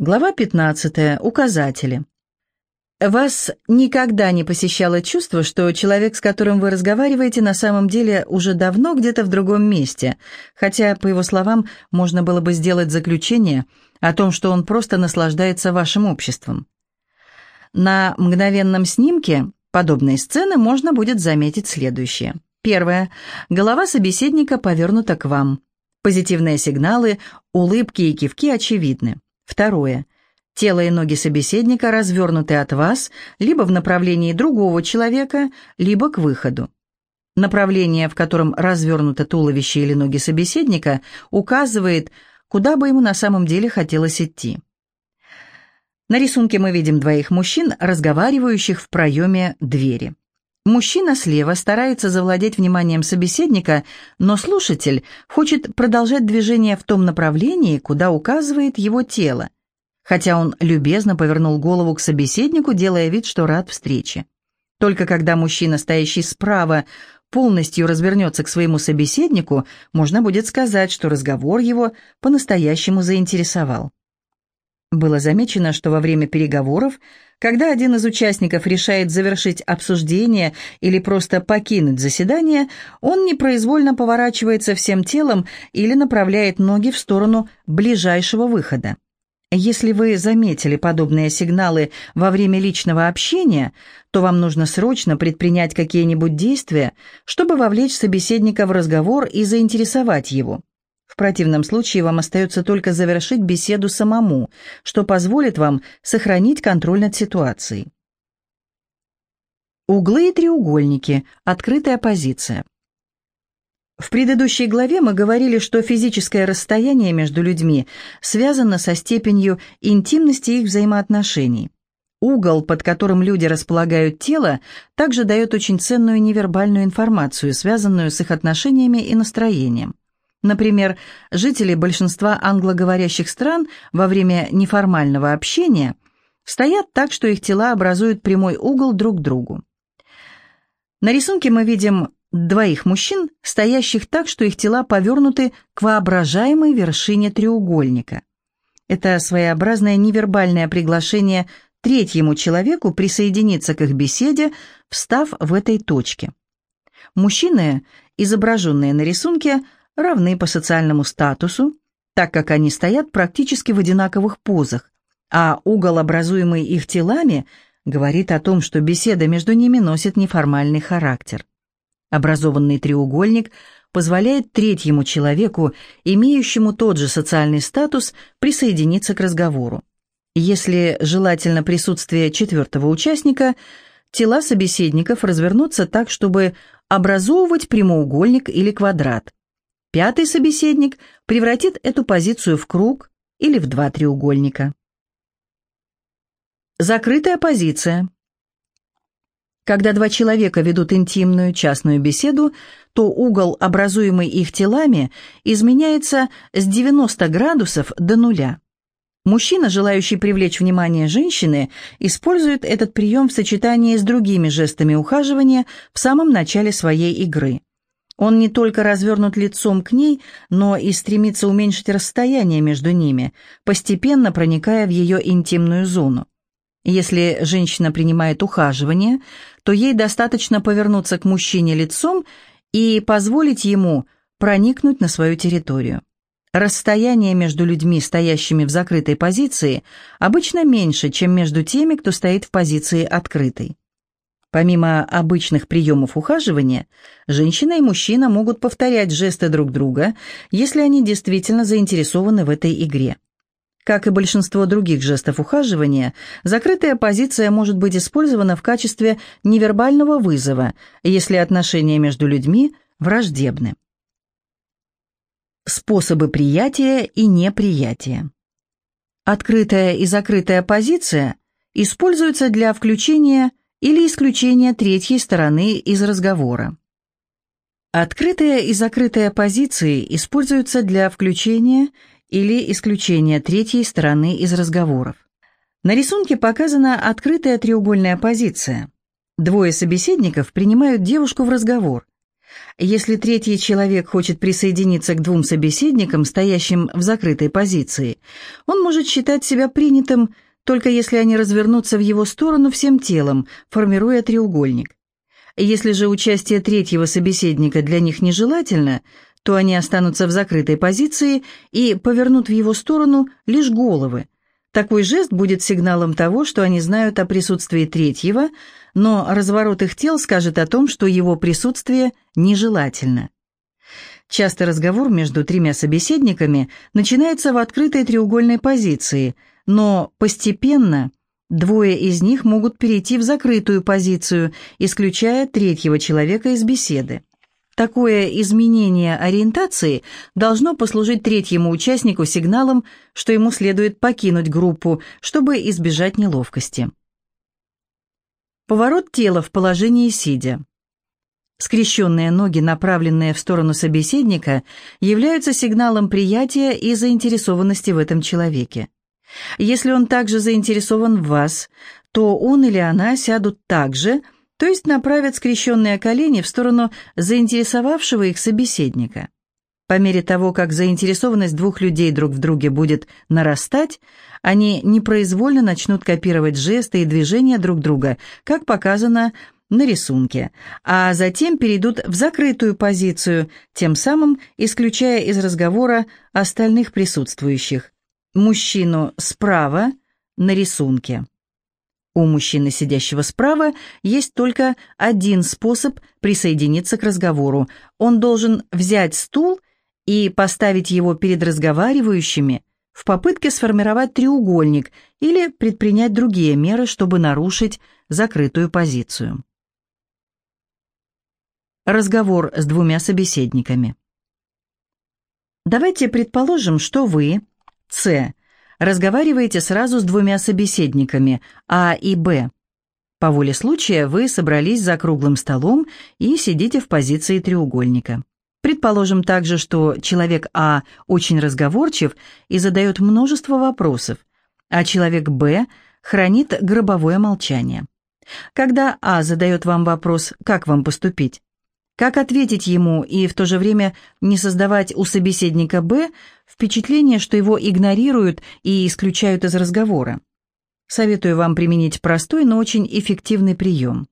Глава 15. Указатели. Вас никогда не посещало чувство, что человек, с которым вы разговариваете, на самом деле уже давно где-то в другом месте, хотя, по его словам, можно было бы сделать заключение о том, что он просто наслаждается вашим обществом. На мгновенном снимке подобной сцены можно будет заметить следующее. Первое. Голова собеседника повернута к вам. Позитивные сигналы, улыбки и кивки очевидны. Второе. Тело и ноги собеседника развернуты от вас либо в направлении другого человека, либо к выходу. Направление, в котором развернуто туловище или ноги собеседника, указывает, куда бы ему на самом деле хотелось идти. На рисунке мы видим двоих мужчин, разговаривающих в проеме двери. Мужчина слева старается завладеть вниманием собеседника, но слушатель хочет продолжать движение в том направлении, куда указывает его тело, хотя он любезно повернул голову к собеседнику, делая вид, что рад встрече. Только когда мужчина, стоящий справа, полностью развернется к своему собеседнику, можно будет сказать, что разговор его по-настоящему заинтересовал. Было замечено, что во время переговоров, когда один из участников решает завершить обсуждение или просто покинуть заседание, он непроизвольно поворачивается всем телом или направляет ноги в сторону ближайшего выхода. Если вы заметили подобные сигналы во время личного общения, то вам нужно срочно предпринять какие-нибудь действия, чтобы вовлечь собеседника в разговор и заинтересовать его. Противном случае вам остается только завершить беседу самому, что позволит вам сохранить контроль над ситуацией. Углы и треугольники. Открытая позиция. В предыдущей главе мы говорили, что физическое расстояние между людьми связано со степенью интимности их взаимоотношений. Угол, под которым люди располагают тело, также дает очень ценную невербальную информацию, связанную с их отношениями и настроением. Например, жители большинства англоговорящих стран во время неформального общения стоят так, что их тела образуют прямой угол друг к другу. На рисунке мы видим двоих мужчин, стоящих так, что их тела повернуты к воображаемой вершине треугольника. Это своеобразное невербальное приглашение третьему человеку присоединиться к их беседе, встав в этой точке. Мужчины, изображенные на рисунке, равны по социальному статусу, так как они стоят практически в одинаковых позах, а угол, образуемый их телами, говорит о том, что беседа между ними носит неформальный характер. Образованный треугольник позволяет третьему человеку, имеющему тот же социальный статус, присоединиться к разговору. Если желательно присутствие четвертого участника, тела собеседников развернутся так, чтобы образовывать прямоугольник или квадрат. Пятый собеседник превратит эту позицию в круг или в два треугольника. Закрытая позиция. Когда два человека ведут интимную частную беседу, то угол, образуемый их телами, изменяется с 90 градусов до нуля. Мужчина, желающий привлечь внимание женщины, использует этот прием в сочетании с другими жестами ухаживания в самом начале своей игры. Он не только развернут лицом к ней, но и стремится уменьшить расстояние между ними, постепенно проникая в ее интимную зону. Если женщина принимает ухаживание, то ей достаточно повернуться к мужчине лицом и позволить ему проникнуть на свою территорию. Расстояние между людьми, стоящими в закрытой позиции, обычно меньше, чем между теми, кто стоит в позиции открытой. Помимо обычных приемов ухаживания, женщина и мужчина могут повторять жесты друг друга, если они действительно заинтересованы в этой игре. Как и большинство других жестов ухаживания, закрытая позиция может быть использована в качестве невербального вызова, если отношения между людьми враждебны. Способы приятия и неприятия. Открытая и закрытая позиция используются для включения или исключение третьей стороны из разговора. Открытая и закрытая позиции используются для включения или исключения третьей стороны из разговоров. На рисунке показана открытая треугольная позиция. Двое собеседников принимают девушку в разговор. Если третий человек хочет присоединиться к двум собеседникам, стоящим в закрытой позиции, он может считать себя принятым только если они развернутся в его сторону всем телом, формируя треугольник. Если же участие третьего собеседника для них нежелательно, то они останутся в закрытой позиции и повернут в его сторону лишь головы. Такой жест будет сигналом того, что они знают о присутствии третьего, но разворот их тел скажет о том, что его присутствие нежелательно. Часто разговор между тремя собеседниками начинается в открытой треугольной позиции, но постепенно двое из них могут перейти в закрытую позицию, исключая третьего человека из беседы. Такое изменение ориентации должно послужить третьему участнику сигналом, что ему следует покинуть группу, чтобы избежать неловкости. Поворот тела в положении сидя. Скрещенные ноги, направленные в сторону собеседника, являются сигналом приятия и заинтересованности в этом человеке. Если он также заинтересован в вас, то он или она сядут так же – то есть направят скрещенные колени в сторону заинтересовавшего их собеседника. По мере того, как заинтересованность двух людей друг в друге будет нарастать, они непроизвольно начнут копировать жесты и движения друг друга, как показано на рисунке, а затем перейдут в закрытую позицию, тем самым исключая из разговора остальных присутствующих. Мужчину справа на рисунке. У мужчины, сидящего справа, есть только один способ присоединиться к разговору. Он должен взять стул и поставить его перед разговаривающими в попытке сформировать треугольник или предпринять другие меры, чтобы нарушить закрытую позицию. Разговор с двумя собеседниками. Давайте предположим, что вы, С, разговариваете сразу с двумя собеседниками, А и Б. По воле случая вы собрались за круглым столом и сидите в позиции треугольника. Предположим также, что человек А очень разговорчив и задает множество вопросов, а человек Б хранит гробовое молчание. Когда А задает вам вопрос «как вам поступить?», как ответить ему и в то же время не создавать у собеседника «Б» впечатление, что его игнорируют и исключают из разговора? Советую вам применить простой, но очень эффективный прием.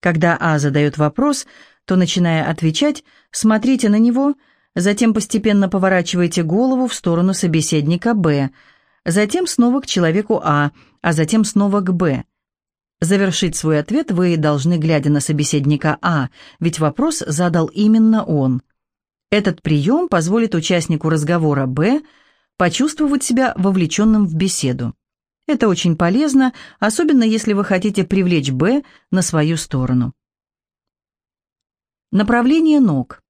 Когда А задает вопрос, то, начиная отвечать, смотрите на него, затем постепенно поворачивайте голову в сторону собеседника «Б», затем снова к человеку А, а затем снова к «Б». Завершить свой ответ вы должны, глядя на собеседника А, ведь вопрос задал именно он. Этот прием позволит участнику разговора Б почувствовать себя вовлеченным в беседу. Это очень полезно, особенно если вы хотите привлечь Б на свою сторону. Направление ног.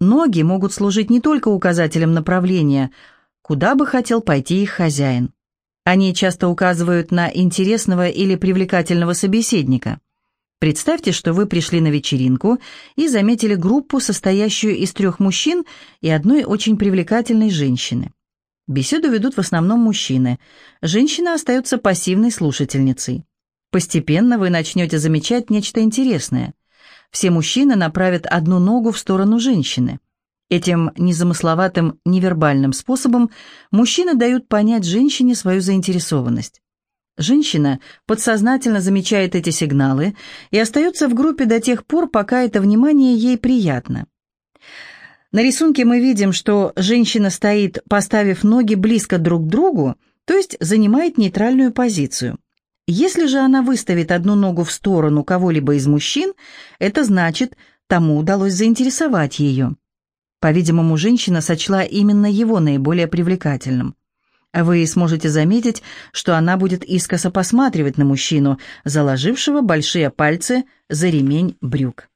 Ноги могут служить не только указателем направления, куда бы хотел пойти их хозяин. Они часто указывают на интересного или привлекательного собеседника. Представьте, что вы пришли на вечеринку и заметили группу, состоящую из трех мужчин и одной очень привлекательной женщины. Беседу ведут в основном мужчины. Женщина остается пассивной слушательницей. Постепенно вы начнете замечать нечто интересное. Все мужчины направят одну ногу в сторону женщины. Этим незамысловатым невербальным способом мужчины дают понять женщине свою заинтересованность. Женщина подсознательно замечает эти сигналы и остается в группе до тех пор, пока это внимание ей приятно. На рисунке мы видим, что женщина стоит, поставив ноги близко друг к другу, то есть занимает нейтральную позицию. Если же она выставит одну ногу в сторону кого-либо из мужчин, это значит, тому удалось заинтересовать ее. По-видимому, женщина сочла именно его наиболее привлекательным. Вы сможете заметить, что она будет искоса посматривать на мужчину, заложившего большие пальцы за ремень брюк.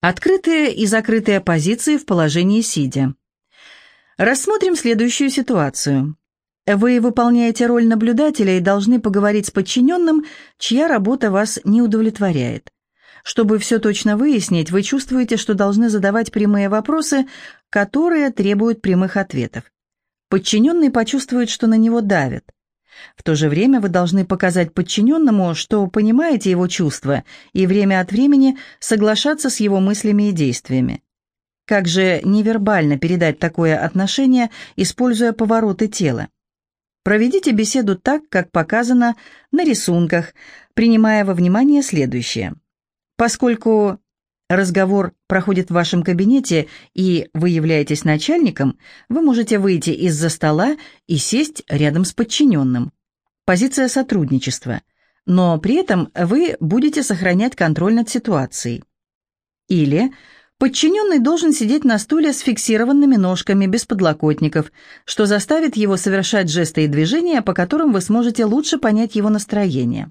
Открытые и закрытые позиции в положении сидя. Рассмотрим следующую ситуацию. Вы выполняете роль наблюдателя и должны поговорить с подчиненным, чья работа вас не удовлетворяет. Чтобы все точно выяснить, вы чувствуете, что должны задавать прямые вопросы, которые требуют прямых ответов. Подчиненный почувствует, что на него давят. В то же время вы должны показать подчиненному, что понимаете его чувства, и время от времени соглашаться с его мыслями и действиями. Как же невербально передать такое отношение, используя повороты тела? Проведите беседу так, как показано на рисунках, принимая во внимание следующее. Поскольку разговор проходит в вашем кабинете и вы являетесь начальником, вы можете выйти из-за стола и сесть рядом с подчиненным. Позиция сотрудничества. Но при этом вы будете сохранять контроль над ситуацией. Или подчиненный должен сидеть на стуле с фиксированными ножками без подлокотников, что заставит его совершать жесты и движения, по которым вы сможете лучше понять его настроение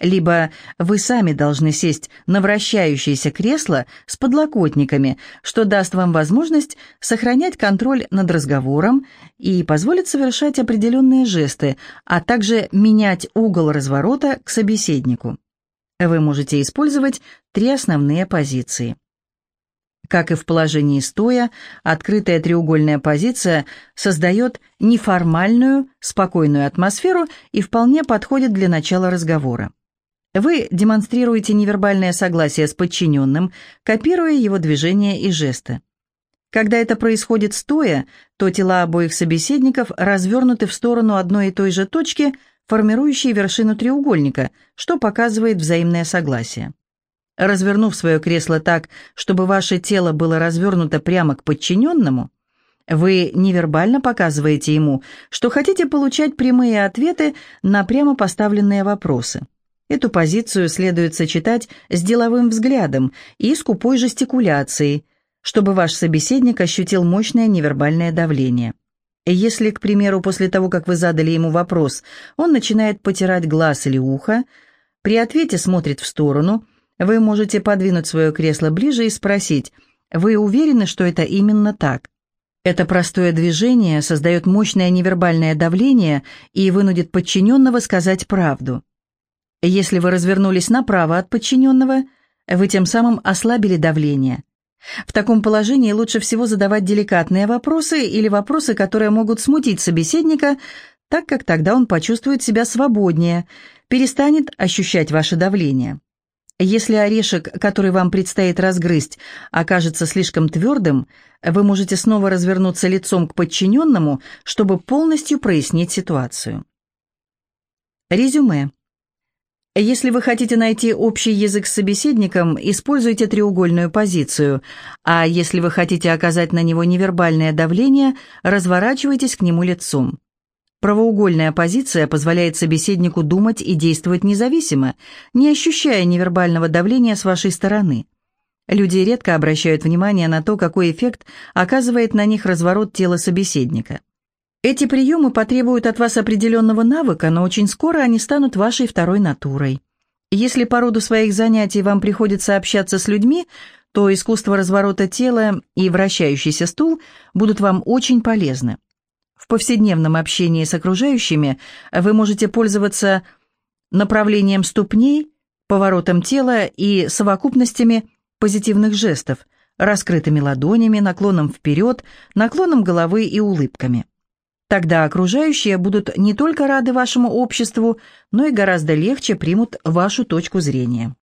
либо вы сами должны сесть на вращающееся кресло с подлокотниками, что даст вам возможность сохранять контроль над разговором и позволит совершать определенные жесты, а также менять угол разворота к собеседнику. Вы можете использовать три основные позиции. Как и в положении стоя, открытая треугольная позиция создает неформальную, спокойную атмосферу и вполне подходит для начала разговора. Вы демонстрируете невербальное согласие с подчиненным, копируя его движения и жесты. Когда это происходит стоя, то тела обоих собеседников развернуты в сторону одной и той же точки, формирующей вершину треугольника, что показывает взаимное согласие. Развернув свое кресло так, чтобы ваше тело было развернуто прямо к подчиненному, вы невербально показываете ему, что хотите получать прямые ответы на прямо поставленные вопросы. Эту позицию следует сочетать с деловым взглядом и скупой жестикуляцией, чтобы ваш собеседник ощутил мощное невербальное давление. Если, к примеру, после того, как вы задали ему вопрос, он начинает потирать глаз или ухо, при ответе смотрит в сторону, вы можете подвинуть свое кресло ближе и спросить, вы уверены, что это именно так? Это простое движение создает мощное невербальное давление и вынудит подчиненного сказать правду. Если вы развернулись направо от подчиненного, вы тем самым ослабили давление. В таком положении лучше всего задавать деликатные вопросы или вопросы, которые могут смутить собеседника, так как тогда он почувствует себя свободнее, перестанет ощущать ваше давление. Если орешек, который вам предстоит разгрызть, окажется слишком твердым, вы можете снова развернуться лицом к подчиненному, чтобы полностью прояснить ситуацию. Резюме. Если вы хотите найти общий язык с собеседником, используйте треугольную позицию, а если вы хотите оказать на него невербальное давление, разворачивайтесь к нему лицом. Правоугольная позиция позволяет собеседнику думать и действовать независимо, не ощущая невербального давления с вашей стороны. Люди редко обращают внимание на то, какой эффект оказывает на них разворот тела собеседника. Эти приемы потребуют от вас определенного навыка, но очень скоро они станут вашей второй натурой. Если по роду своих занятий вам приходится общаться с людьми, то искусство разворота тела и вращающийся стул будут вам очень полезны. В повседневном общении с окружающими вы можете пользоваться направлением ступней, поворотом тела и совокупностями позитивных жестов, раскрытыми ладонями, наклоном вперед, наклоном головы и улыбками. Тогда окружающие будут не только рады вашему обществу, но и гораздо легче примут вашу точку зрения.